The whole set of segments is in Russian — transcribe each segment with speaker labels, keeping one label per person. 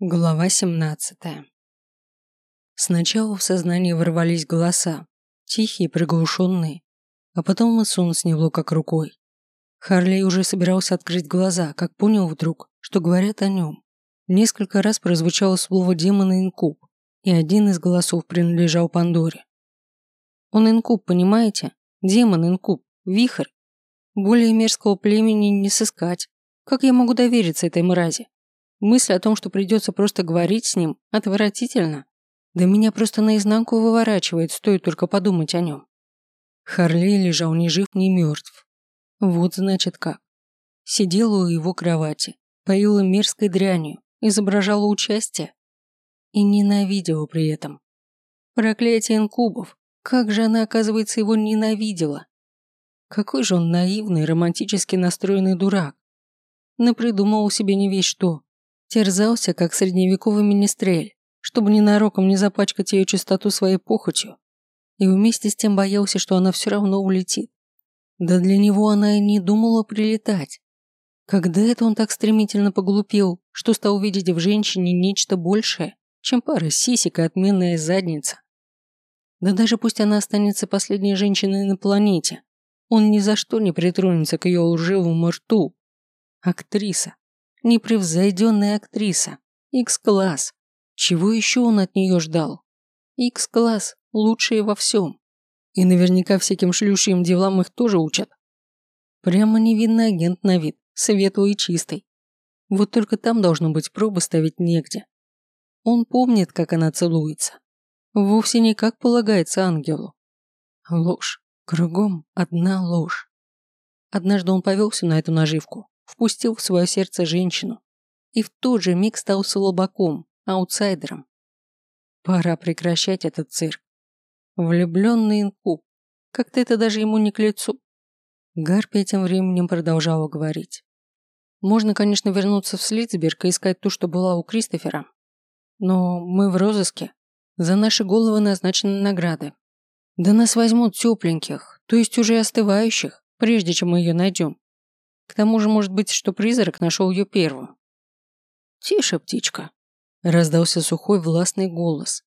Speaker 1: Глава 17 Сначала в сознание ворвались голоса, тихие, приглушенные, а потом и сон сняло как рукой. Харлей уже собирался открыть глаза, как понял вдруг, что говорят о нем. Несколько раз прозвучало слово «демон» и «инкуб», и один из голосов принадлежал Пандоре. Он инкуб, понимаете? Демон, инкуб, вихрь. Более мерзкого племени не сыскать. Как я могу довериться этой мрази? Мысль о том, что придется просто говорить с ним, отвратительно. Да меня просто наизнанку выворачивает, стоит только подумать о нем. Харлей лежал ни жив, ни мертв. Вот значит как. Сидела у его кровати, поила мерзкой дрянью, изображала участие и ненавидела при этом. Проклятие инкубов, как же она, оказывается, его ненавидела. Какой же он наивный, романтически настроенный дурак. Напридумывал себе не весь что. Терзался, как средневековый министрель, чтобы ненароком не запачкать ее чистоту своей похотью. И вместе с тем боялся, что она все равно улетит. Да для него она и не думала прилетать. Когда это он так стремительно поглупел, что стал видеть в женщине нечто большее, чем пара сисек и отменная задница? Да даже пусть она останется последней женщиной на планете, он ни за что не притронется к ее лживому рту. Актриса. Непревзойденная актриса. Икс-класс. Чего еще он от нее ждал? Икс-класс. Лучшие во всем. И наверняка всяким шлюшьим делам их тоже учат. Прямо невинный агент на вид, светлый и чистый. Вот только там должно быть пробы ставить негде. Он помнит, как она целуется. Вовсе не как полагается ангелу. Ложь. Кругом одна ложь. Однажды он повелся на эту наживку впустил в свое сердце женщину и в тот же миг стал слабаком, аутсайдером. Пора прекращать этот цирк. Влюбленный инкуб. Как-то это даже ему не к лицу. Гарпия тем временем продолжала говорить. Можно, конечно, вернуться в Слитсберг и искать ту, что была у Кристофера. Но мы в розыске. За наши головы назначены награды. Да нас возьмут тепленьких, то есть уже остывающих, прежде чем мы ее найдем. К тому же, может быть, что призрак нашел ее первым. «Тише, птичка», – раздался сухой властный голос.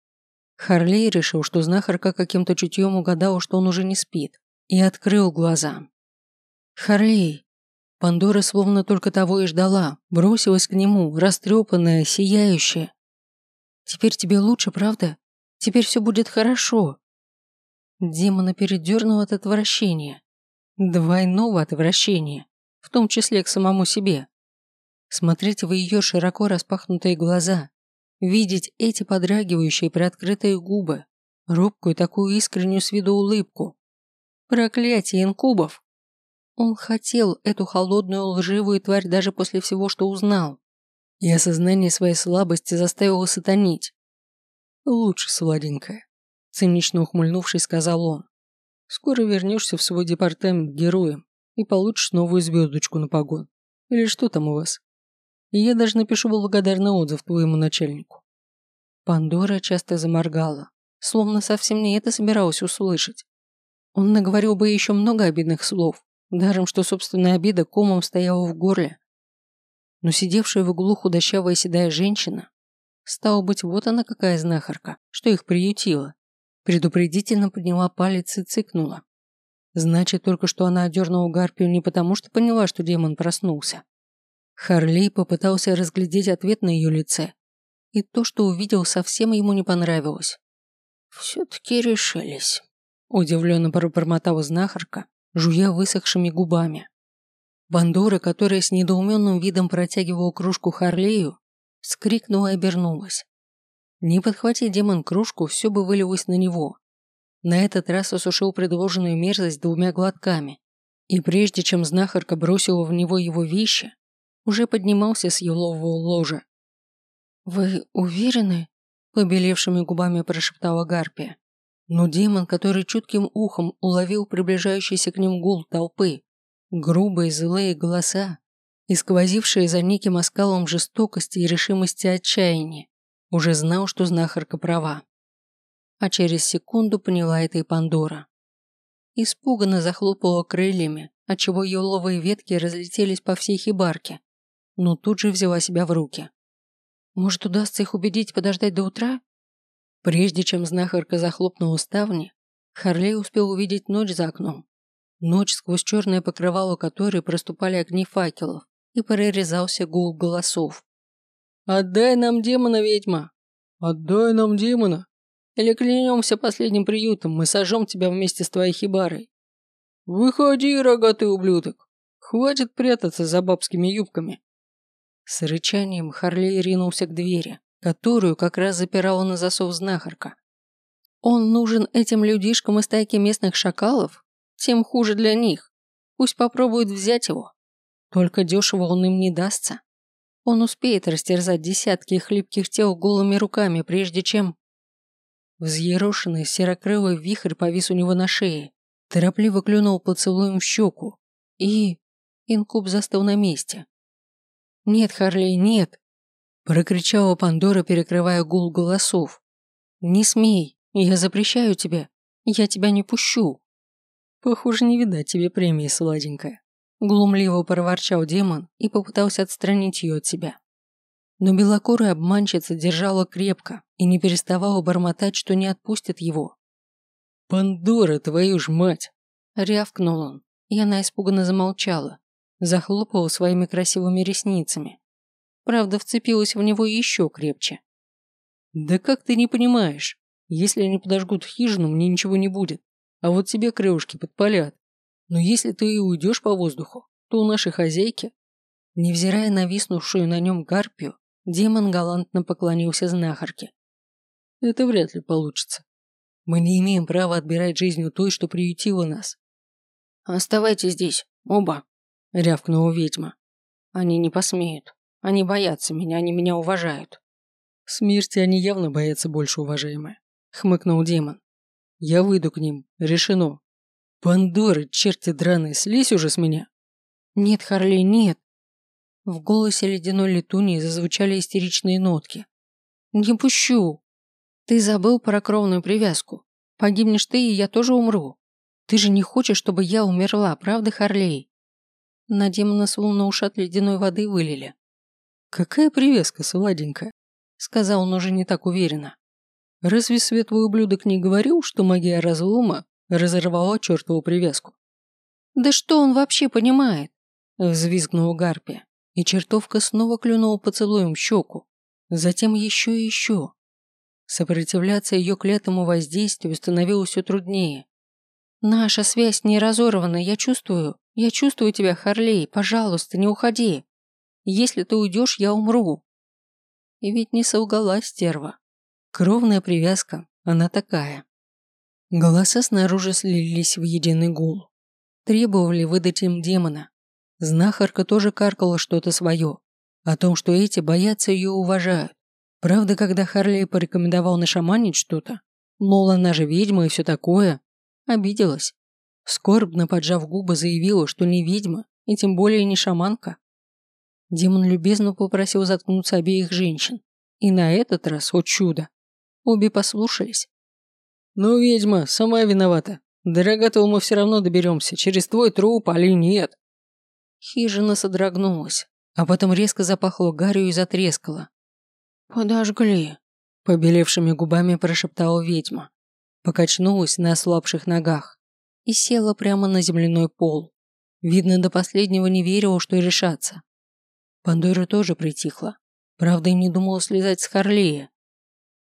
Speaker 1: Харлей решил, что знахарка каким-то чутьем угадала, что он уже не спит, и открыл глаза. «Харлей!» Пандора словно только того и ждала, бросилась к нему, растрепанная, сияющая. «Теперь тебе лучше, правда? Теперь все будет хорошо!» Демона передернул от отвращения. Двойного отвращения в том числе к самому себе. Смотреть в ее широко распахнутые глаза, видеть эти подрагивающие приоткрытые губы, робкую такую искреннюю с виду улыбку. Проклятие инкубов! Он хотел эту холодную лживую тварь даже после всего, что узнал. И осознание своей слабости заставило сатанить. «Лучше, сладенькая», – цинично ухмыльнувшись, сказал он. «Скоро вернешься в свой департамент героем и получишь новую звездочку на погон. Или что там у вас? И я даже напишу благодарный отзыв твоему начальнику». Пандора часто заморгала, словно совсем не это собиралась услышать. Он наговорил бы еще много обидных слов, даром что собственная обида комом стояла в горле. Но сидевшая в углу худощавая седая женщина, стало быть, вот она какая знахарка, что их приютила, предупредительно подняла палец и цыкнула. Значит, только что она одернула Гарпию не потому, что поняла, что демон проснулся. Харлей попытался разглядеть ответ на ее лице, и то, что увидел, совсем ему не понравилось. «Все-таки решились», – удивленно пробормотала знахарка, жуя высохшими губами. Бандора, которая с недоуменным видом протягивала кружку Харлею, вскрикнула и обернулась. Не подхвати демон кружку, все бы вылилось на него, на этот раз осушил предложенную мерзость двумя глотками, и прежде чем знахарка бросила в него его вещи, уже поднимался с елового ложа. «Вы уверены?» – побелевшими губами прошептала Гарпия. Но демон, который чутким ухом уловил приближающийся к ним гул толпы, грубые злые голоса и сквозившие за неким оскалом жестокости и решимости отчаяния, уже знал, что знахарка права а через секунду поняла это и Пандора. Испуганно захлопала крыльями, отчего еловые ветки разлетелись по всей хибарке, но тут же взяла себя в руки. Может, удастся их убедить подождать до утра? Прежде чем знахарка захлопнула ставни, Харлей успел увидеть ночь за окном. Ночь, сквозь черное покрывало которой проступали огни факелов и прорезался гул голосов. «Отдай нам демона, ведьма! Отдай нам демона! Или клянемся последним приютом, мы сожжем тебя вместе с твоей хибарой!» «Выходи, рогатый ублюдок! Хватит прятаться за бабскими юбками!» С рычанием Харлей ринулся к двери, которую как раз запирала на засов знахарка. Он нужен этим людишкам из стайки местных шакалов? Тем хуже для них. Пусть попробуют взять его. Только дешево он им не дастся. Он успеет растерзать десятки хлипких тел голыми руками, прежде чем... Взъерошенный серокрылый вихрь повис у него на шее, торопливо клюнул поцелуем в щеку. И... Инкуб застыл на месте. «Нет, Харлей, нет!» Прокричала Пандора, перекрывая гул голосов. «Не смей! Я запрещаю тебе! Я тебя не пущу!» «Похоже, не видать тебе премии, сладенькая!» Глумливо проворчал демон и попытался отстранить ее от себя. Но белокурая обманщица держала крепко и не переставала бормотать, что не отпустит его. «Пандора, твою ж мать!» Рявкнул он, и она испуганно замолчала, захлопала своими красивыми ресницами. Правда, вцепилась в него еще крепче. «Да как ты не понимаешь? Если они подожгут хижину, мне ничего не будет, а вот тебе крылышки подпалят. Но если ты и уйдешь по воздуху, то у нашей хозяйки...» Невзирая на виснувшую на нем гарпию, демон галантно поклонился знахарке. «Это вряд ли получится. Мы не имеем права отбирать жизнь у той, что приютила нас. «Оставайтесь здесь, оба», — рявкнула ведьма. «Они не посмеют. Они боятся меня, они меня уважают». «Смерти они явно боятся больше, уважаемая», — хмыкнул демон. «Я выйду к ним. Решено. Пандоры, черти драные, слезь уже с меня!» «Нет, Харли, нет!» В голосе ледяной летуньи зазвучали истеричные нотки. «Не пущу!» Ты забыл про кровную привязку. Погибнешь ты, и я тоже умру. Ты же не хочешь, чтобы я умерла, правда, Харлей?» На демона словно ушат ледяной воды вылили. «Какая привязка, сладенькая?» Сказал он уже не так уверенно. «Разве светлый ублюдок не говорил, что магия разлома разорвала чертову привязку?» «Да что он вообще понимает?» Взвизгнула Гарпия, и чертовка снова клюнула поцелуем щеку. Затем еще и еще. Сопротивляться ее клятому воздействию становилось все труднее. «Наша связь не разорвана, я чувствую. Я чувствую тебя, Харлей. Пожалуйста, не уходи. Если ты уйдешь, я умру». И ведь не солгала стерва. Кровная привязка, она такая. Голоса снаружи слились в единый гул. Требовали выдать им демона. Знахарка тоже каркала что-то свое. О том, что эти боятся ее уважают. Правда, когда Харли порекомендовал нашаманить что-то, мол, она же ведьма и все такое, обиделась. Скорбно поджав губы, заявила, что не ведьма и тем более не шаманка. Демон любезно попросил заткнуться обеих женщин. И на этот раз, о чудо, обе послушались. «Ну, ведьма, сама виновата. До рогатого мы все равно доберемся, через твой труп, али нет». Хижина содрогнулась, а потом резко запахло гарью и затрескала, «Подожгли», – побелевшими губами прошептала ведьма. Покачнулась на ослабших ногах и села прямо на земляной пол. Видно, до последнего не верила, что решаться. Пандора тоже притихла. Правда, и не думала слезать с Харлея.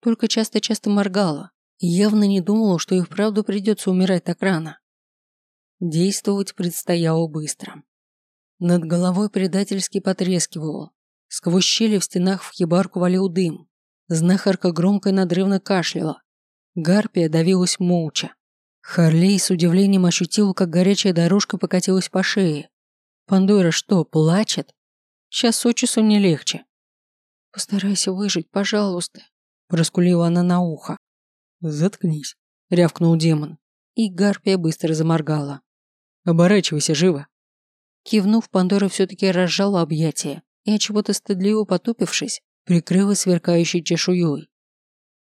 Speaker 1: Только часто-часто моргала и явно не думала, что и вправду придется умирать так рано. Действовать предстояло быстро. Над головой предательски потрескивало, Сквозь щели в стенах в хибарку валил дым. Знахарка громко и надрывно кашляла. Гарпия давилась молча. Харлей с удивлением ощутил, как горячая дорожка покатилась по шее. Пандора что, плачет? Сейчас от часу не легче. «Постарайся выжить, пожалуйста», – проскулила она на ухо. «Заткнись», – рявкнул демон. И Гарпия быстро заморгала. «Оборачивайся живо». Кивнув, Пандора все-таки разжала объятия и, от чего то стыдливо потупившись, прикрыла сверкающей чешуей.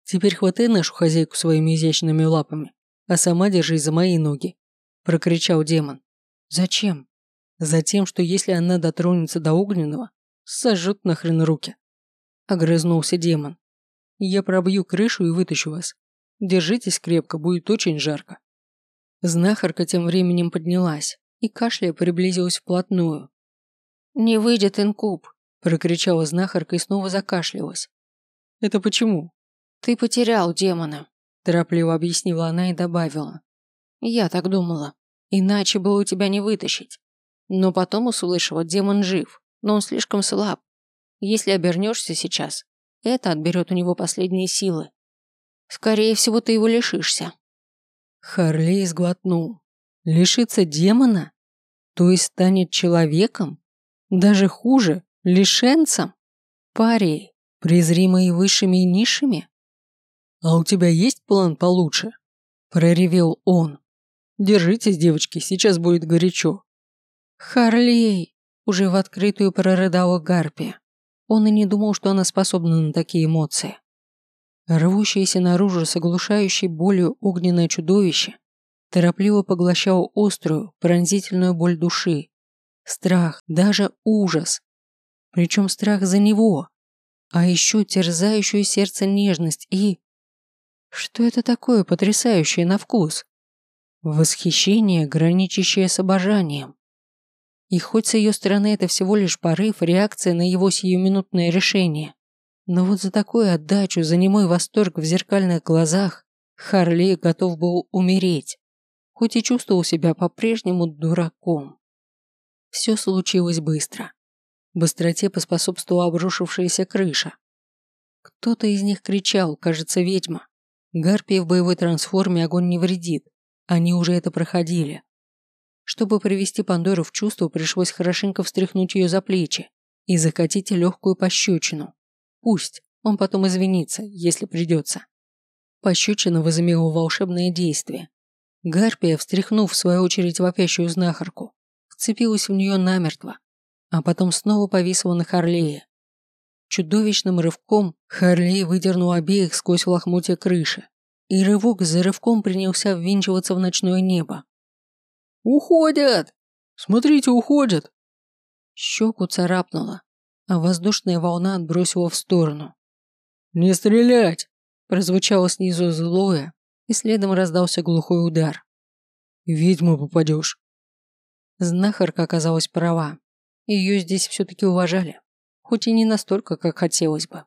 Speaker 1: «Теперь хватай нашу хозяйку своими изящными лапами, а сама держись за мои ноги», – прокричал демон. «Зачем?» «Затем, что если она дотронется до огненного, сожжет нахрен руки». огрызнулся демон. «Я пробью крышу и вытащу вас. Держитесь крепко, будет очень жарко». Знахарка тем временем поднялась и, кашляя, приблизилась вплотную. «Не выйдет инкуб», – прокричала знахарка и снова закашлялась. «Это почему?» «Ты потерял демона», – торопливо объяснила она и добавила. «Я так думала. Иначе было у тебя не вытащить. Но потом услышала, демон жив, но он слишком слаб. Если обернешься сейчас, это отберет у него последние силы. Скорее всего, ты его лишишься». Харлей сглотнул. «Лишиться демона? То есть станет человеком? Даже хуже, лишенцем? Парей, презримой высшими и низшими?» «А у тебя есть план получше?» – проревел он. Держитесь, девочки, сейчас будет горячо. Харлей! Уже в открытую прорыдала Гарпия. Он и не думал, что она способна на такие эмоции. Рвущееся наружу с оглушающей болью огненное чудовище торопливо поглощало острую, пронзительную боль души. Страх, даже ужас. Причем страх за него. А еще терзающую сердце нежность и... Что это такое потрясающее на вкус? Восхищение, граничащее с обожанием. И хоть с ее стороны это всего лишь порыв, реакция на его сиюминутное решение, но вот за такую отдачу, за немой восторг в зеркальных глазах Харли готов был умереть, хоть и чувствовал себя по-прежнему дураком. Все случилось быстро. Быстроте поспособствовала обрушившаяся крыша. Кто-то из них кричал, кажется, ведьма. Гарпии в боевой трансформе огонь не вредит, они уже это проходили. Чтобы привести Пандору в чувство, пришлось хорошенько встряхнуть ее за плечи и закатить легкую пощечину. Пусть, он потом извинится, если придется. Пощечина возымела волшебное действие. Гарпия, встряхнув в свою очередь вопящую знахарку, вцепилась в нее намертво, а потом снова повисла на Харлее. Чудовищным рывком Харлей выдернул обеих сквозь лохмотья крыши и рывок за рывком принялся ввинчиваться в ночное небо. «Уходят! Смотрите, уходят!» Щеку царапнуло, а воздушная волна отбросила в сторону. «Не стрелять!» прозвучало снизу злое, и следом раздался глухой удар. «Ведьму попадешь!» Знахарка оказалась права. Ее здесь все-таки уважали, хоть и не настолько, как хотелось бы.